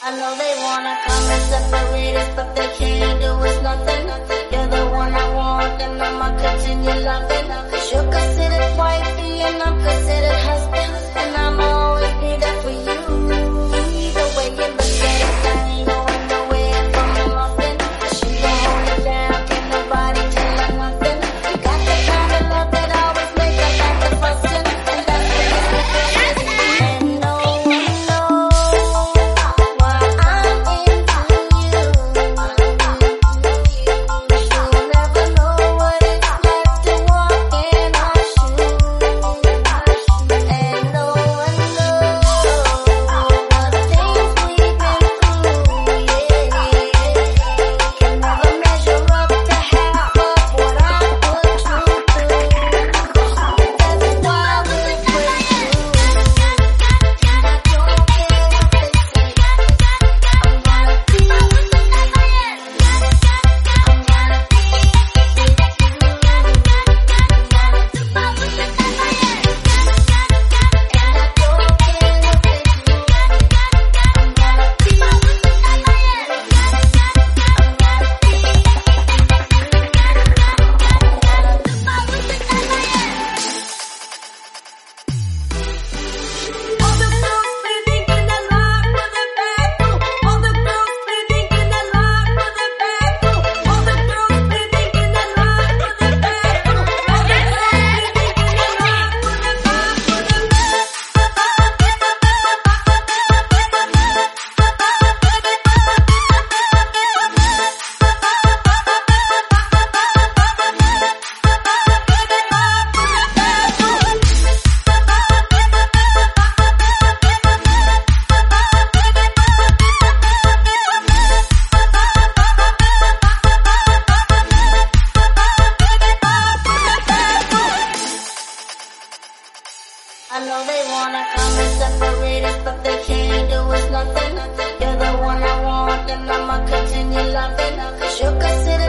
I know they wanna come and separate us, but they can't do us nothing. You're the one I want, they wanna come and separate us, but they can't do us nothing. You're the one I want, and I'ma continue loving. Cause you consider